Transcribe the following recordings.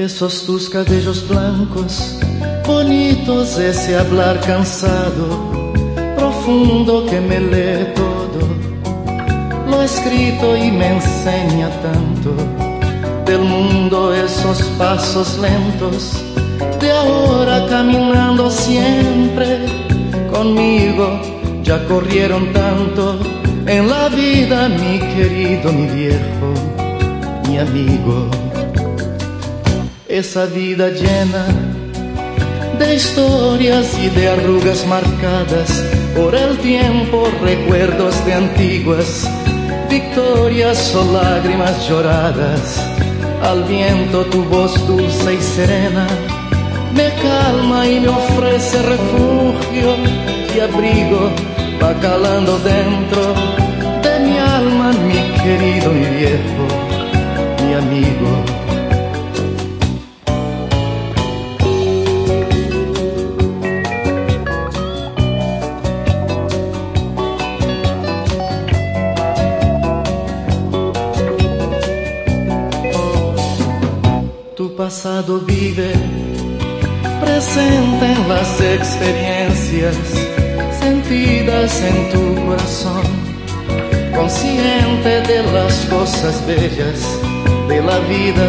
Esos tus cabellos blancos, bonitos, ese hablar cansado, profundo que me lee todo, lo escrito y me enseña tanto. Del mundo esos pasos lentos, de ahora caminando siempre conmigo, ya corrieron tanto. En la vida mi querido, mi viejo, mi amigo esa vida llena de historias y de arrugas marcadas por el tiempo, recuerdos de antiguas victorias o lágrimas lloradas. Al viento tu voz dulce y serena me calma y me ofrece refugio y abrigo, va calando dentro de mi alma, mi querido, mi viejo, pasado vive, presente en las experiencias sentidas en tu corazón, consciente de las cosas bellas de la vida,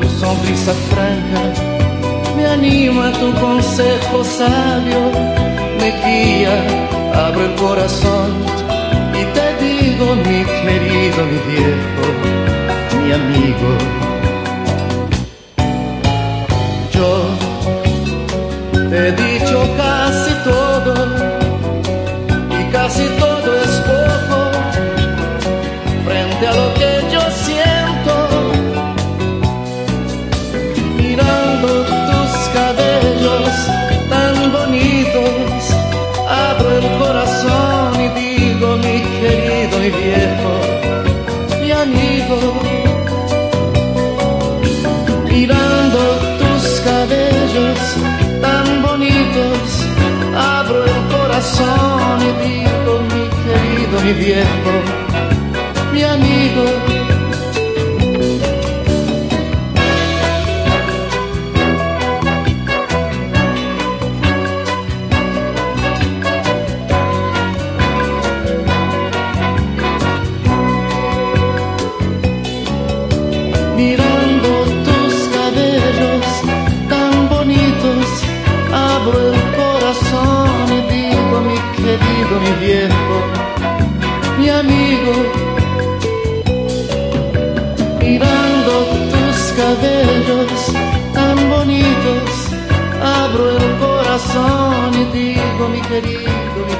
tu sonrisa franca me anima, tu consejo sabio me guía, abre el corazón y te digo mi querido, mi viejo, mi amigo casi todo es poco frente a lo que yo siento. Mirando tus cabellos tan bonitos, abro el corazón y digo mi querido y viejo, mi amigo. y digo mi querido, mi viejo, mi amigo mi querido, mi